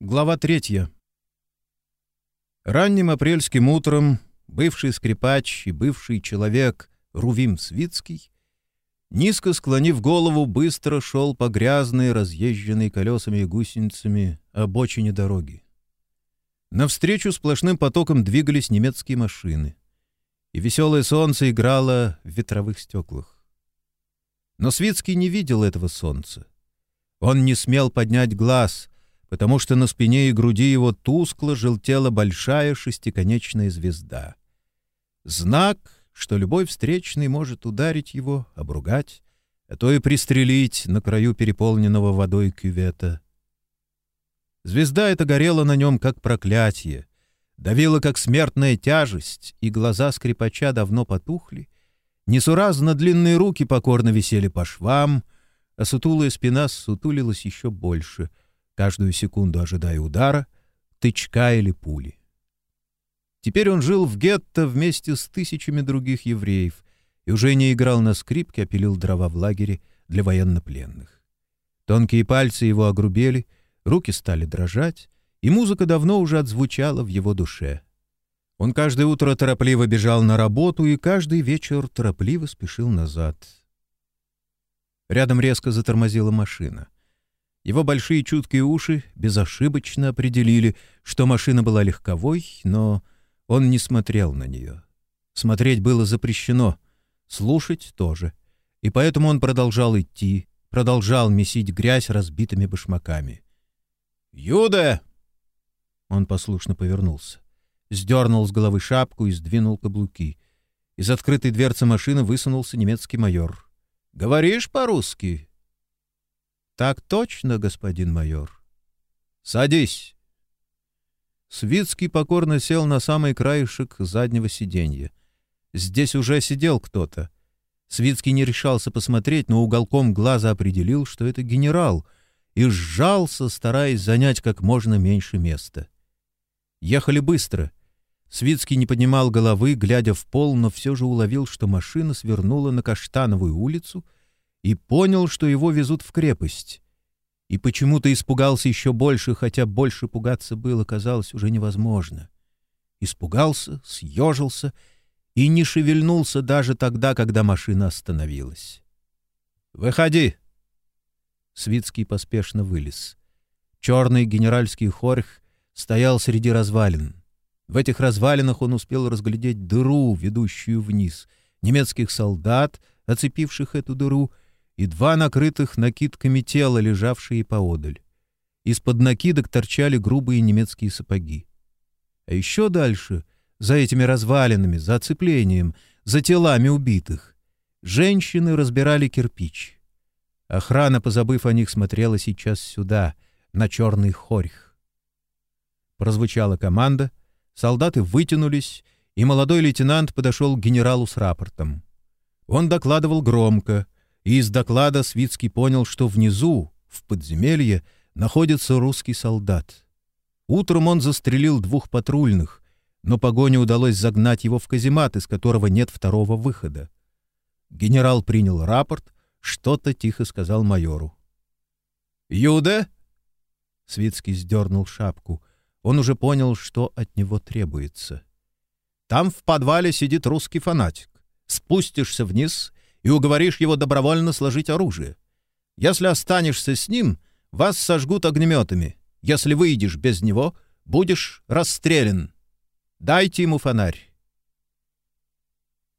Глава третья. Ранним апрельским утром бывший скрипач и бывший человек Рувим Свицкий, низко склонив голову, быстро шел по грязной, разъезженной колесами и гусеницами обочине дороги. Навстречу сплошным потоком двигались немецкие машины, и веселое солнце играло в ветровых стеклах. Но Свицкий не видел этого солнца. Он не смел поднять глаз — потому что на спине и груди его тускло желтела большая шестиконечная звезда. Знак, что любой встречный может ударить его, обругать, а то и пристрелить на краю переполненного водой кювета. Звезда эта горела на нем, как проклятие, давила, как смертная тяжесть, и глаза скрипача давно потухли, несуразно длинные руки покорно висели по швам, а сутулая спина сутулилась еще больше — каждую секунду ожидая удара, тычка или пули. Теперь он жил в гетто вместе с тысячами других евреев и уже не играл на скрипке, а пилил дрова в лагере для военнопленных. Тонкие пальцы его огрубели, руки стали дрожать, и музыка давно уже отзвучала в его душе. Он каждое утро торопливо бежал на работу и каждый вечер торопливо спешил назад. Рядом резко затормозила машина — его большие чуткие уши безошибочно определили, что машина была легковой, но он не смотрел на нее. Смотреть было запрещено, слушать тоже. И поэтому он продолжал идти, продолжал месить грязь разбитыми башмаками. «Юда!» Он послушно повернулся, сдернул с головы шапку и сдвинул каблуки. Из открытой дверцы машины высунулся немецкий майор. «Говоришь по-русски?» Так точно, господин майор. Садись. Свицкий покорно сел на самый краешек заднего сиденья. Здесь уже сидел кто-то. Свицкий не решался посмотреть, но уголком глаза определил, что это генерал, и сжался, стараясь занять как можно меньше места. Ехали быстро. Свицкий не поднимал головы, глядя в пол, но все же уловил, что машина свернула на Каштановую улицу — и понял, что его везут в крепость. И почему-то испугался еще больше, хотя больше пугаться было, казалось, уже невозможно. Испугался, съежился и не шевельнулся даже тогда, когда машина остановилась. «Выходи!» Свицкий поспешно вылез. Черный генеральский хорх стоял среди развалин. В этих развалинах он успел разглядеть дыру, ведущую вниз, немецких солдат, оцепивших эту дыру — и два накрытых накидками тела, лежавшие поодаль. Из-под накидок торчали грубые немецкие сапоги. А еще дальше, за этими развалинами, за оцеплением, за телами убитых, женщины разбирали кирпич. Охрана, позабыв о них, смотрела сейчас сюда, на черный хорьх. Прозвучала команда, солдаты вытянулись, и молодой лейтенант подошел к генералу с рапортом. Он докладывал громко — и из доклада Свицкий понял, что внизу, в подземелье, находится русский солдат. Утром он застрелил двух патрульных, но погоне удалось загнать его в каземат, из которого нет второго выхода. Генерал принял рапорт, что-то тихо сказал майору. «Юда?» Свицкий сдернул шапку. Он уже понял, что от него требуется. «Там в подвале сидит русский фанатик. Спустишься вниз и уговоришь его добровольно сложить оружие. Если останешься с ним, вас сожгут огнеметами. Если выйдешь без него, будешь расстрелян. Дайте ему фонарь.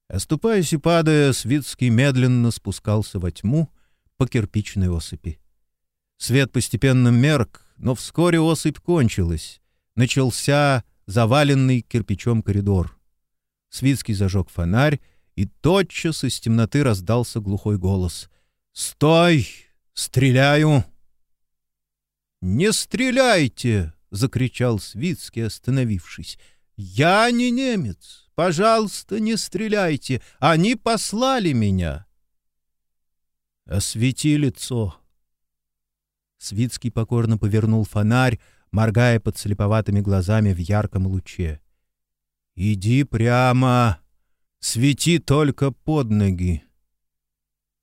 Оступаясь и падая, Свицкий медленно спускался во тьму по кирпичной осыпи. Свет постепенно мерк, но вскоре осыпь кончилась. Начался заваленный кирпичом коридор. Свицкий зажег фонарь и тотчас из темноты раздался глухой голос. «Стой! Стреляю!» «Не стреляйте!» — закричал Свицкий, остановившись. «Я не немец! Пожалуйста, не стреляйте! Они послали меня!» «Освети лицо!» Свицкий покорно повернул фонарь, моргая под слеповатыми глазами в ярком луче. «Иди прямо!» Свети только под ноги.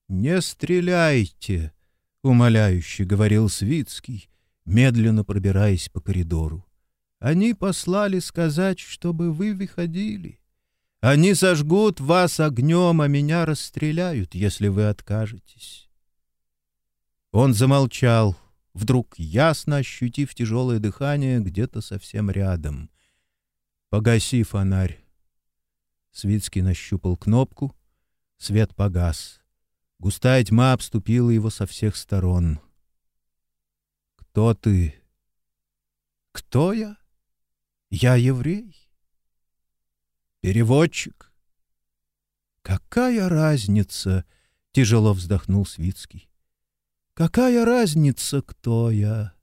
«Не стреляйте!» — умоляюще говорил Свицкий, медленно пробираясь по коридору. «Они послали сказать, чтобы вы выходили. Они сожгут вас огнем, а меня расстреляют, если вы откажетесь». Он замолчал, вдруг ясно ощутив тяжелое дыхание где-то совсем рядом. «Погаси фонарь». Свицкий нащупал кнопку, свет погас. Густая тьма обступила его со всех сторон. «Кто ты?» «Кто я? Я еврей». «Переводчик». «Какая разница?» — тяжело вздохнул Свицкий. «Какая разница, кто я?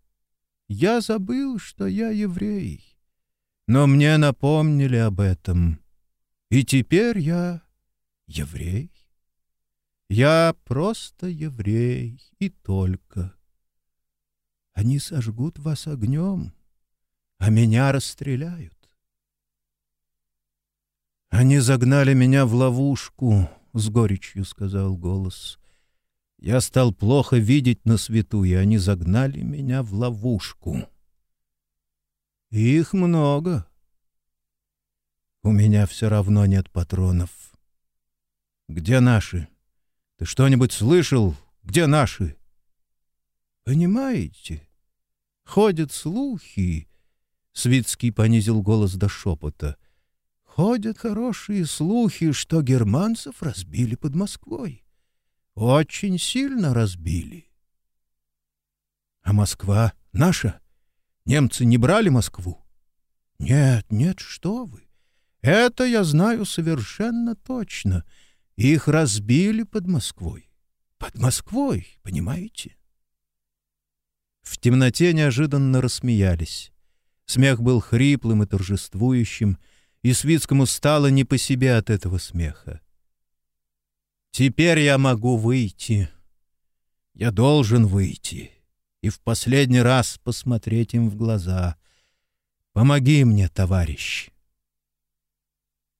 Я забыл, что я еврей. Но мне напомнили об этом. И теперь я еврей». Я просто еврей и только. Они сожгут вас огнем, а меня расстреляют. Они загнали меня в ловушку, — с горечью сказал голос. Я стал плохо видеть на свету, и они загнали меня в ловушку. Их много. У меня все равно нет патронов. Где наши? — ты что-нибудь слышал? Где наши? Понимаете? Ходят слухи. Свицкий понизил голос до шепота. Ходят хорошие слухи, что германцев разбили под Москвой. Очень сильно разбили. А Москва наша? Немцы не брали Москву? Нет, нет, что вы. Это я знаю совершенно точно — их разбили под Москвой. Под Москвой, понимаете? В темноте неожиданно рассмеялись. Смех был хриплым и торжествующим, и Свицкому стало не по себе от этого смеха. «Теперь я могу выйти. Я должен выйти и в последний раз посмотреть им в глаза. Помоги мне, товарищ!»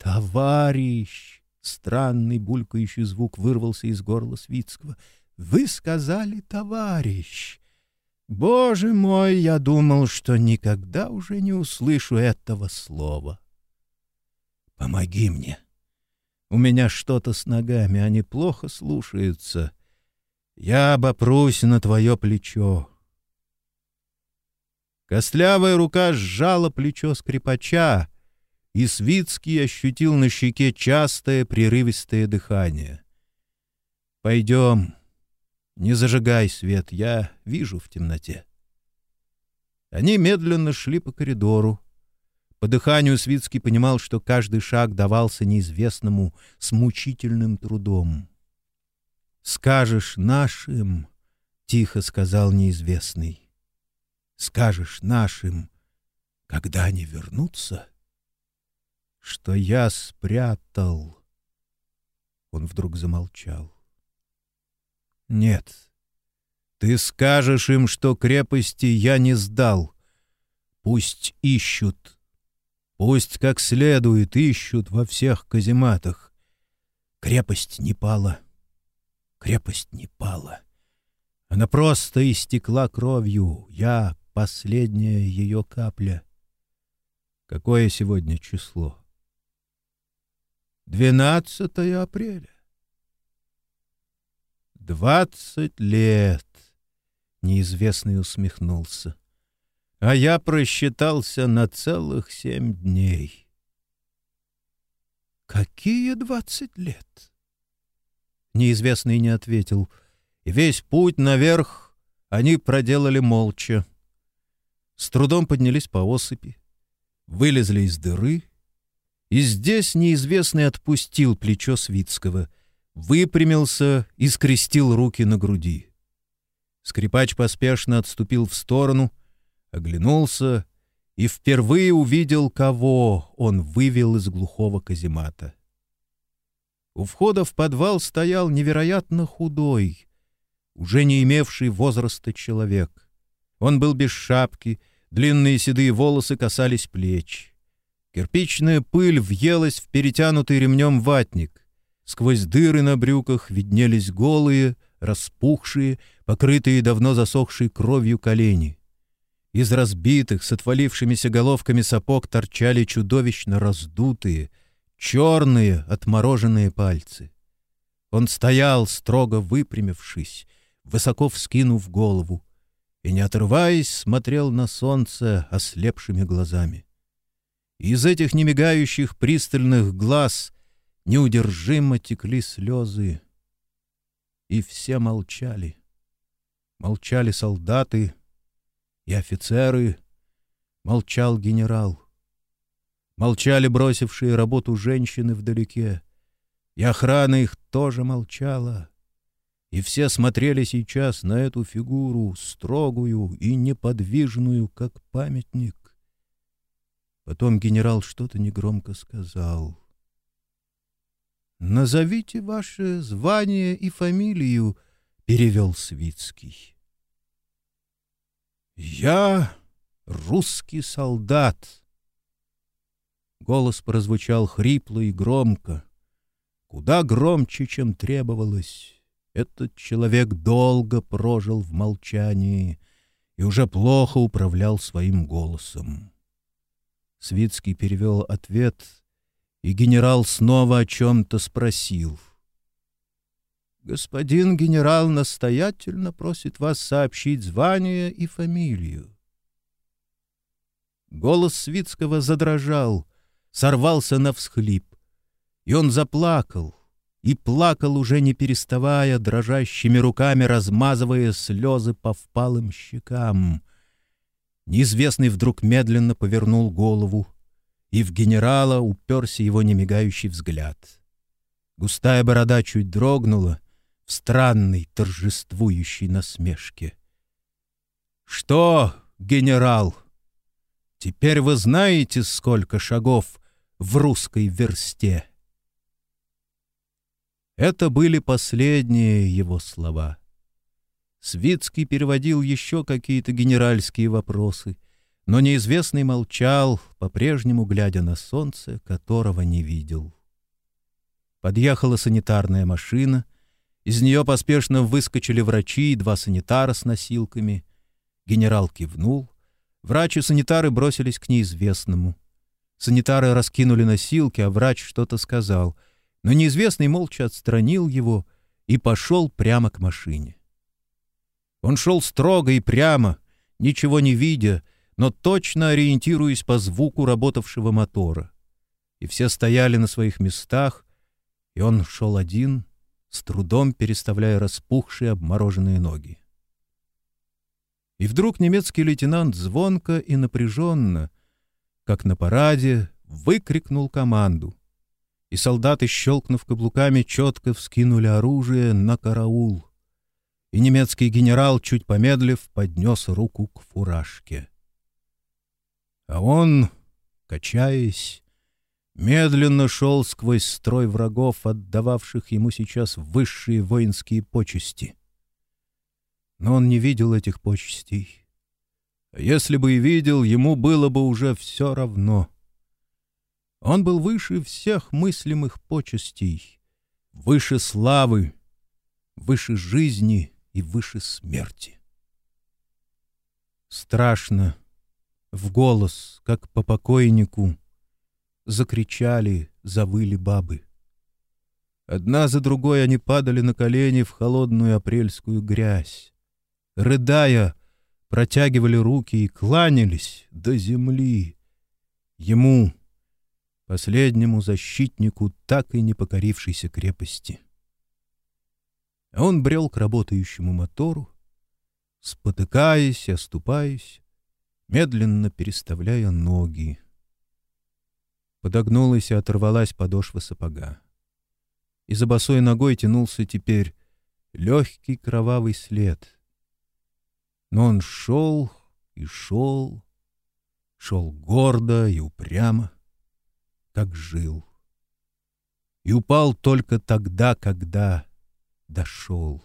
«Товарищ!» Странный булькающий звук вырвался из горла Свицкого. «Вы сказали, товарищ!» «Боже мой, я думал, что никогда уже не услышу этого слова!» «Помоги мне! У меня что-то с ногами, они плохо слушаются. Я обопрусь на твое плечо!» Костлявая рука сжала плечо скрипача, и Свицкий ощутил на щеке частое прерывистое дыхание. «Пойдем. Не зажигай свет, я вижу в темноте». Они медленно шли по коридору. По дыханию Свицкий понимал, что каждый шаг давался неизвестному с мучительным трудом. «Скажешь нашим», — тихо сказал неизвестный, — «скажешь нашим, когда они вернутся?» Что я спрятал. Он вдруг замолчал. Нет, ты скажешь им, что крепости я не сдал. Пусть ищут. Пусть как следует ищут во всех казематах. Крепость не пала. Крепость не пала. Она просто истекла кровью. Я — последняя ее капля. Какое сегодня число? 12 апреля. «Двадцать лет!» — неизвестный усмехнулся. «А я просчитался на целых семь дней». «Какие двадцать лет?» Неизвестный не ответил, и весь путь наверх они проделали молча. С трудом поднялись по осыпи, вылезли из дыры — и здесь неизвестный отпустил плечо Свицкого, выпрямился и скрестил руки на груди. Скрипач поспешно отступил в сторону, оглянулся и впервые увидел, кого он вывел из глухого каземата. У входа в подвал стоял невероятно худой, уже не имевший возраста человек. Он был без шапки, длинные седые волосы касались плеч. Кирпичная пыль въелась в перетянутый ремнем ватник. Сквозь дыры на брюках виднелись голые, распухшие, покрытые давно засохшей кровью колени. Из разбитых, с отвалившимися головками сапог торчали чудовищно раздутые, черные, отмороженные пальцы. Он стоял, строго выпрямившись, высоко вскинув голову, и, не отрываясь, смотрел на солнце ослепшими глазами. Из этих немигающих пристальных глаз неудержимо текли слезы. И все молчали. Молчали солдаты и офицеры, молчал генерал. Молчали бросившие работу женщины вдалеке, и охрана их тоже молчала. И все смотрели сейчас на эту фигуру, строгую и неподвижную, как памятник. Потом генерал что-то негромко сказал. «Назовите ваше звание и фамилию», — перевел Свицкий. «Я русский солдат». Голос прозвучал хрипло и громко, куда громче, чем требовалось. Этот человек долго прожил в молчании и уже плохо управлял своим голосом. Свицкий перевел ответ, и генерал снова о чем-то спросил. «Господин генерал настоятельно просит вас сообщить звание и фамилию». Голос Свицкого задрожал, сорвался на всхлип, и он заплакал, и плакал уже не переставая, дрожащими руками размазывая слезы по впалым щекам — Неизвестный вдруг медленно повернул голову, и в генерала уперся его немигающий взгляд. Густая борода чуть дрогнула в странной торжествующей насмешке. «Что, генерал, теперь вы знаете, сколько шагов в русской версте?» Это были последние его слова — Свицкий переводил еще какие-то генеральские вопросы, но неизвестный молчал, по-прежнему глядя на солнце, которого не видел. Подъехала санитарная машина, из нее поспешно выскочили врачи и два санитара с носилками. Генерал кивнул, врач и санитары бросились к неизвестному. Санитары раскинули носилки, а врач что-то сказал, но неизвестный молча отстранил его и пошел прямо к машине. Он шел строго и прямо, ничего не видя, но точно ориентируясь по звуку работавшего мотора. И все стояли на своих местах, и он шел один, с трудом переставляя распухшие обмороженные ноги. И вдруг немецкий лейтенант звонко и напряженно, как на параде, выкрикнул команду. И солдаты, щелкнув каблуками, четко вскинули оружие на караул — и немецкий генерал, чуть помедлив, поднес руку к фуражке. А он, качаясь, медленно шел сквозь строй врагов, отдававших ему сейчас высшие воинские почести. Но он не видел этих почестей. А если бы и видел, ему было бы уже все равно. Он был выше всех мыслимых почестей, выше славы, выше жизни — и выше смерти. Страшно, в голос, как по покойнику, закричали, завыли бабы. Одна за другой они падали на колени в холодную апрельскую грязь. Рыдая, протягивали руки и кланялись до земли. Ему, последнему защитнику так и не покорившейся крепости он брел к работающему мотору, спотыкаясь оступаясь, медленно переставляя ноги. Подогнулась и оторвалась подошва сапога. И за босой ногой тянулся теперь легкий кровавый след. Но он шел и шел, шел гордо и упрямо, как жил. И упал только тогда, когда дошел.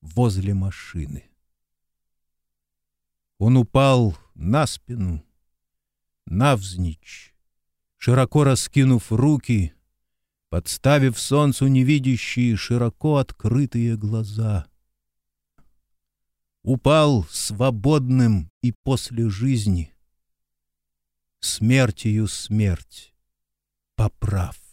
Возле машины. Он упал на спину, навзничь, широко раскинув руки, подставив солнцу невидящие широко открытые глаза. упал свободным и после жизни. Смертью смерть поправ.